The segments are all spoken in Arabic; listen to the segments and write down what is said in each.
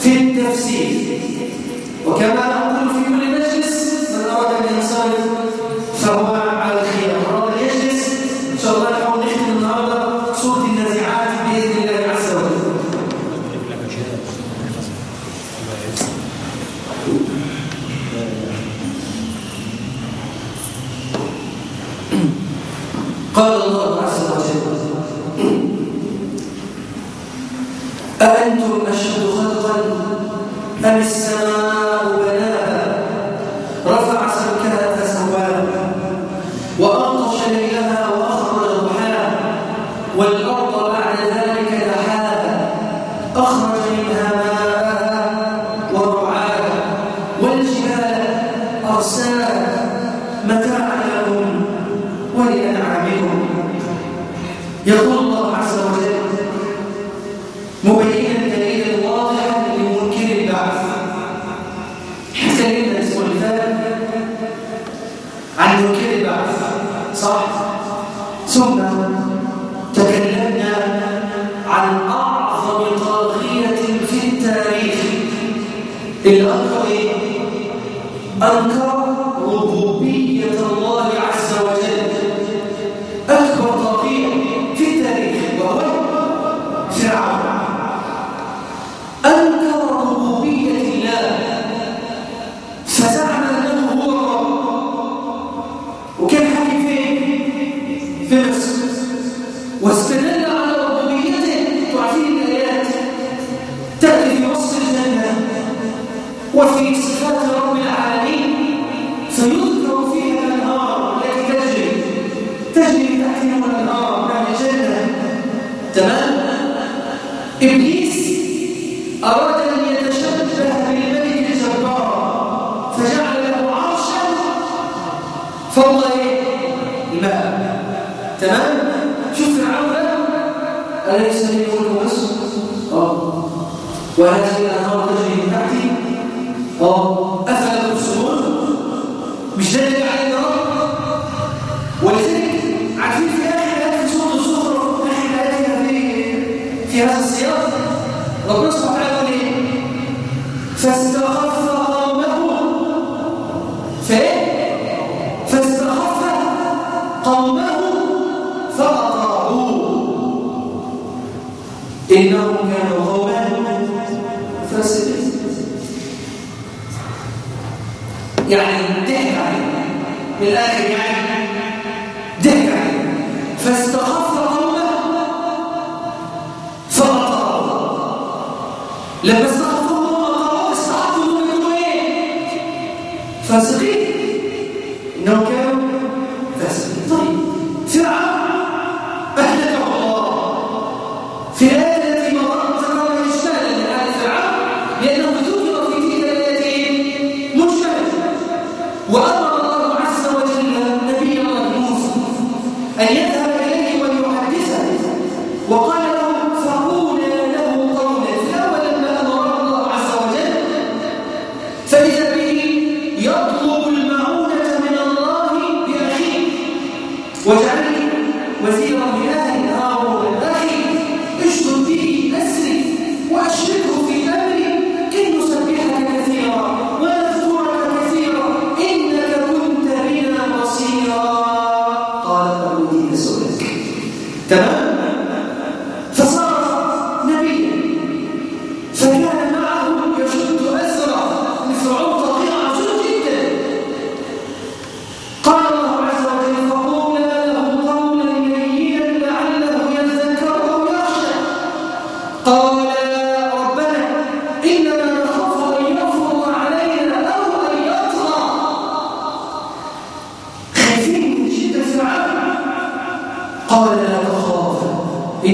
في التفسير وكما الهوى وهذه الأنهار تجري من تحتي أو لما استغفر الله وقرأ منه إيه فاسقين. إنه كان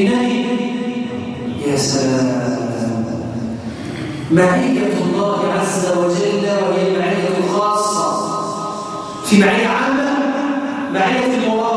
بنبي يا سلام. معية الله عز وجل وهي معية خاصة في معية عامة معية المواطن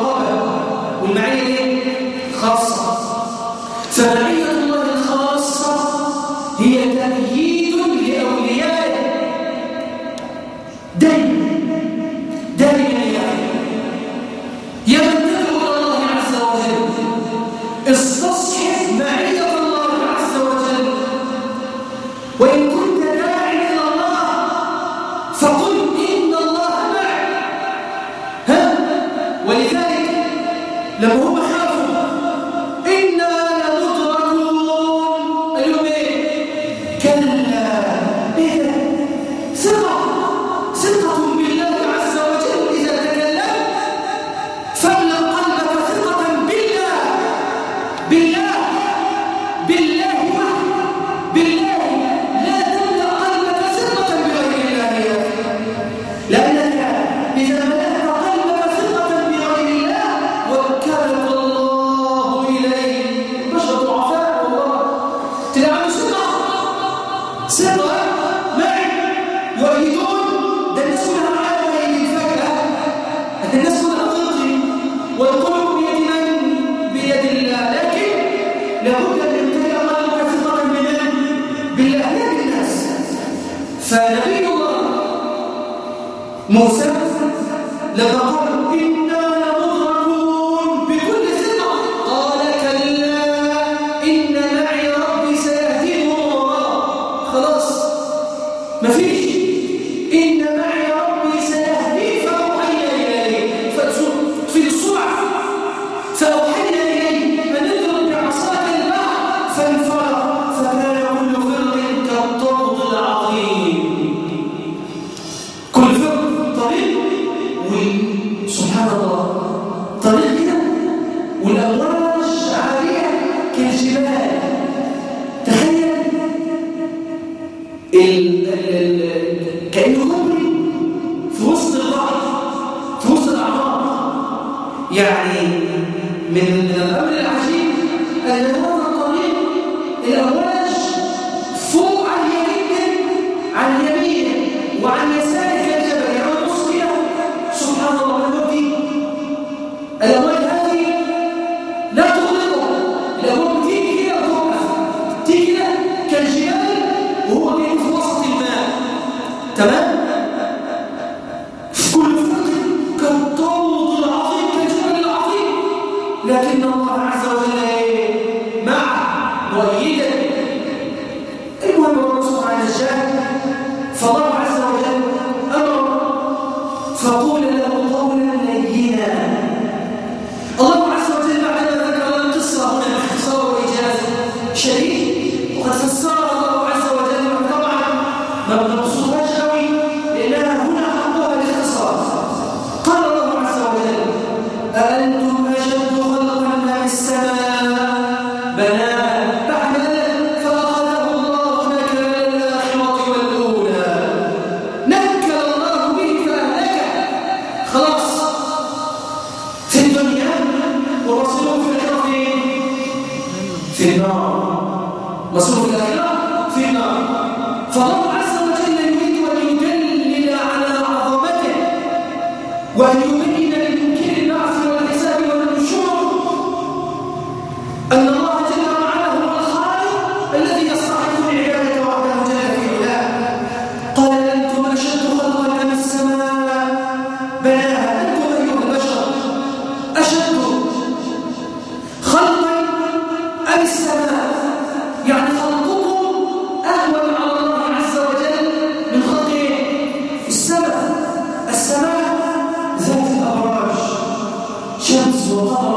لابد أن يمتلئ قلبك في طلب المنام بالأهلاك الناس. فنبي الله موسى لقد والابراج عالية كالجبال تخيل. لكن الله عز وجل معه وليه طيب. الدنيا ومصيرهم في الآخرة في في النار. مصيرهم في الآخرة في النار. فالله عز وجل يريد أن يدلل على عظمته وأن يدلل sou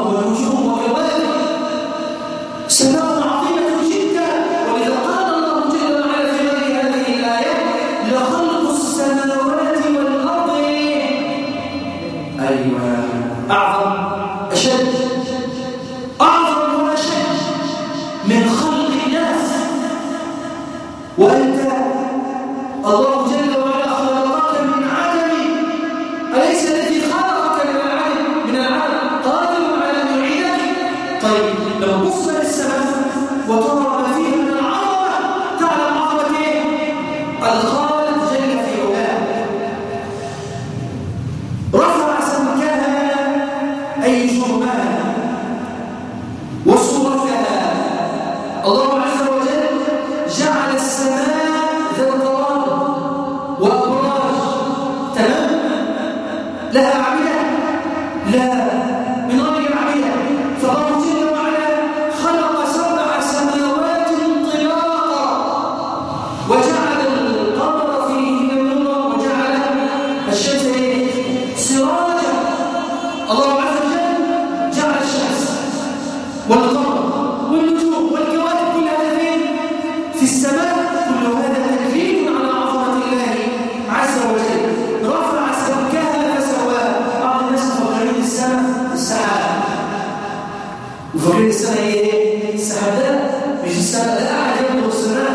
وفاكرين هي إيه؟ السحبات مش لا أحد يملك السنة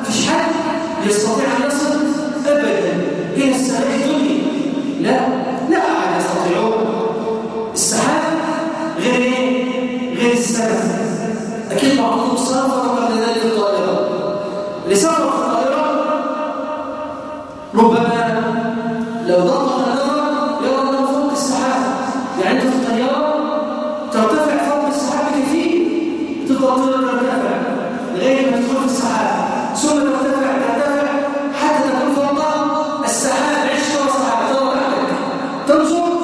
مفيش حد يستطيع Rasul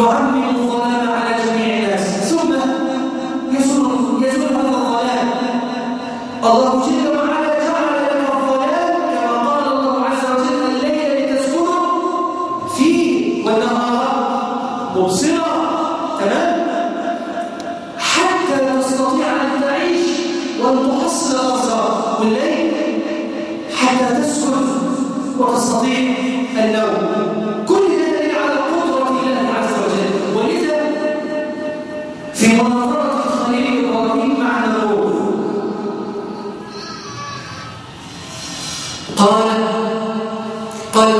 God will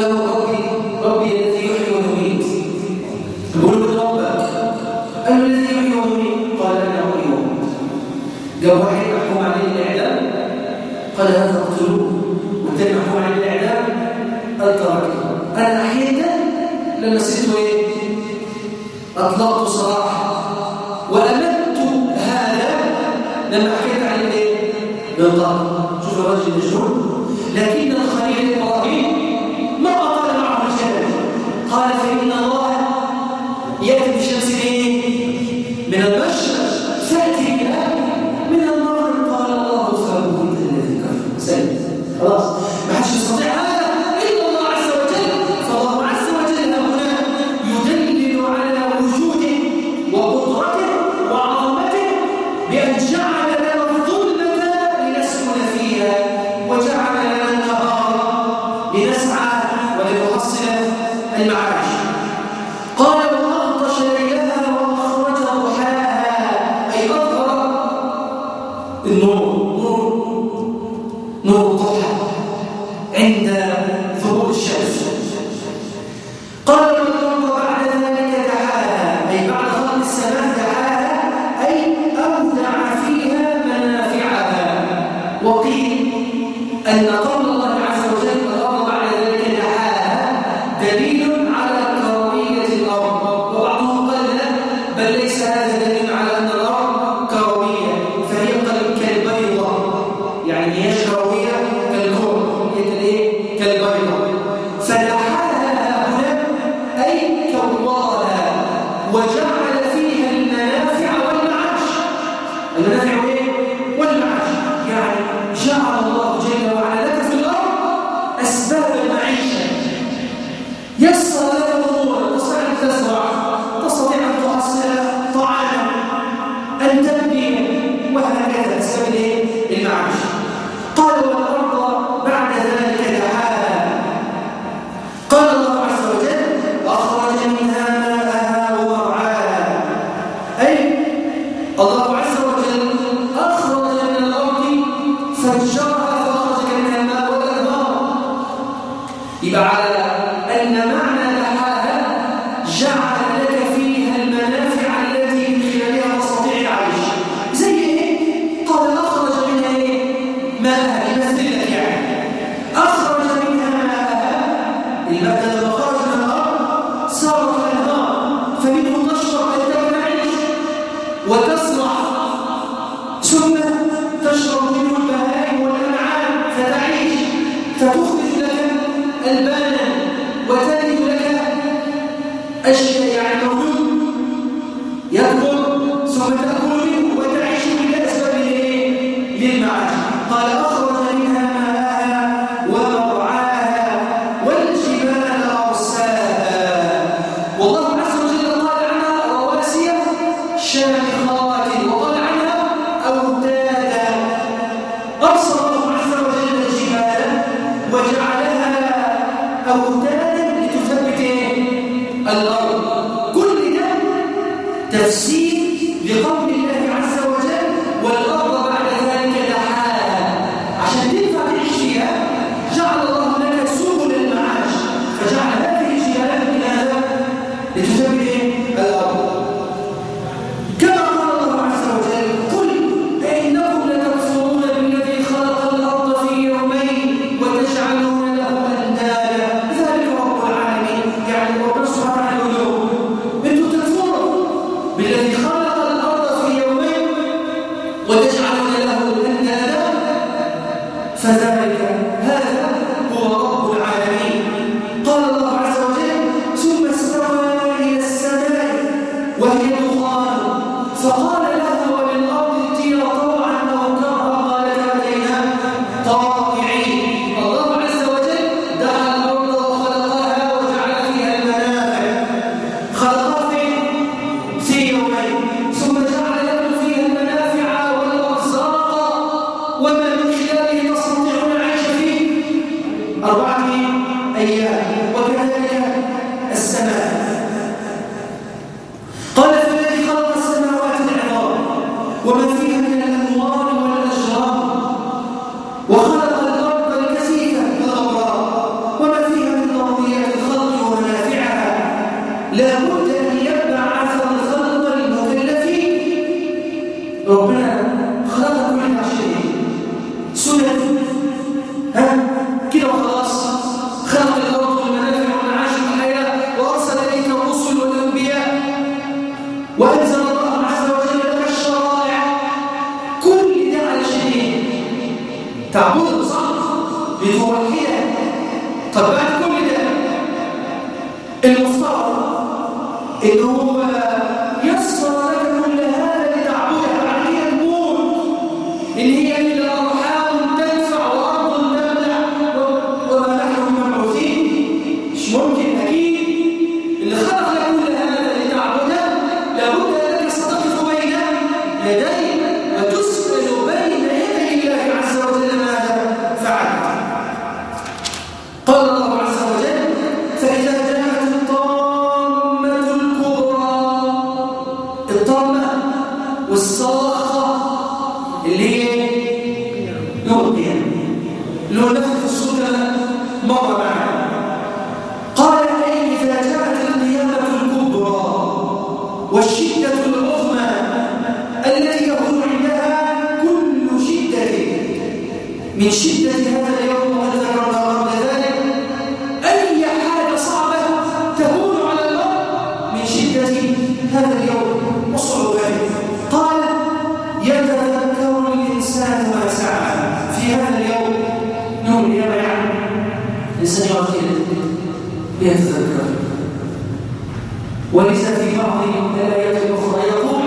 no, no. فتخرج لك ألبانا وتلد لك أشياء يعني موجود يكبر ثم تأخذ 더 Sobretudo هذا ما في هذا اليوم نولي يعني لسن يعطيه يتذكر وليس في بعض الآيات الأخرى. يقول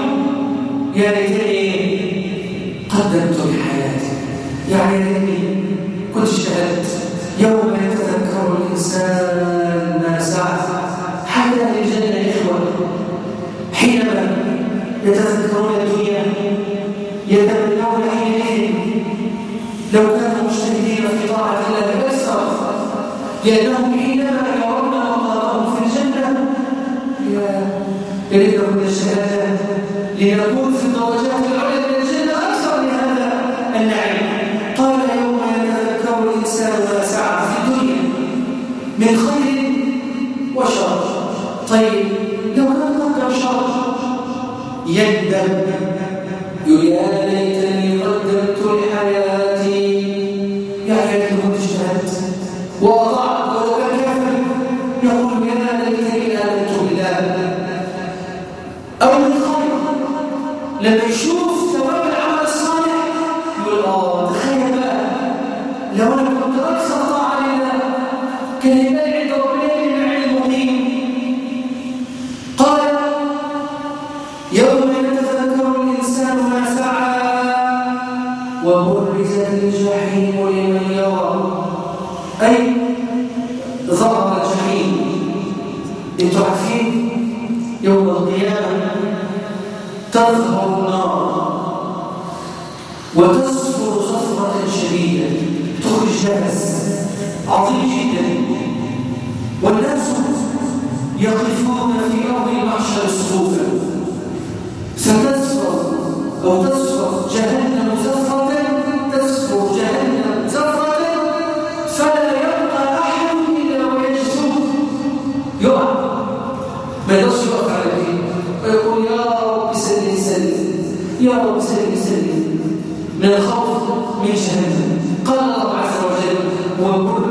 يا ليتني قدمت لحياتي. يعني وبرزت الجحيم لمن يرى. أي ظهر الجحيم. لتعفى سليم سليم من الخوف من جهنم قال الله عز وجل وكل